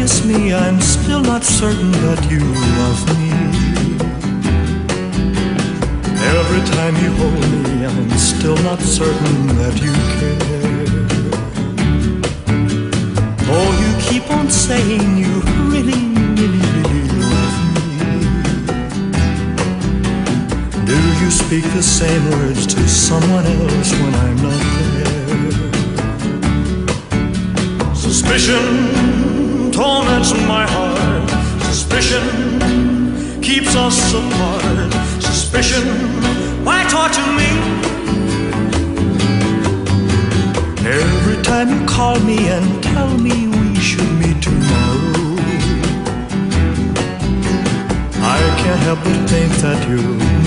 kiss me, I'm still not certain that you love me. Every time you hold me, I'm still not certain that you care. Oh, you keep on saying you really, really, really love me. Do you speak the same words to someone else when I'm not there? Suspicion torments my heart. Suspicion keeps us apart. Suspicion, why torture me? Every time you call me and tell me we should meet tomorrow, I can't help but think that you're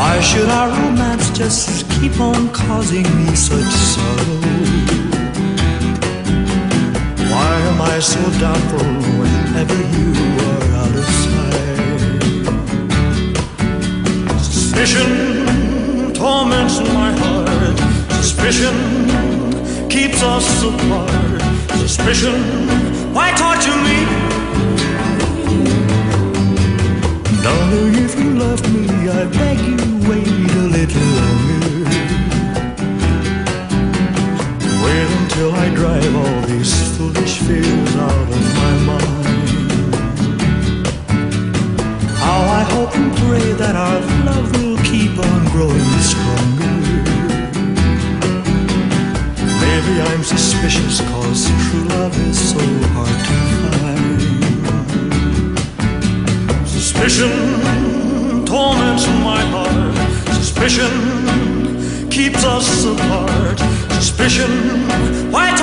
Why should our romance just keep on causing me such sorrow? Why am I so doubtful whenever you are out of sight? Suspicion torments my heart. Suspicion keeps us apart. Suspicion, why torture if you love me, I beg you wait a little longer. Wait until I drive all these foolish fears out of my mind. How I hope and pray that our love will keep on growing stronger. Maybe I'm suspicious cause true love is so hard to find. Suspicion torments my heart. Suspicion keeps us apart. Suspicion, why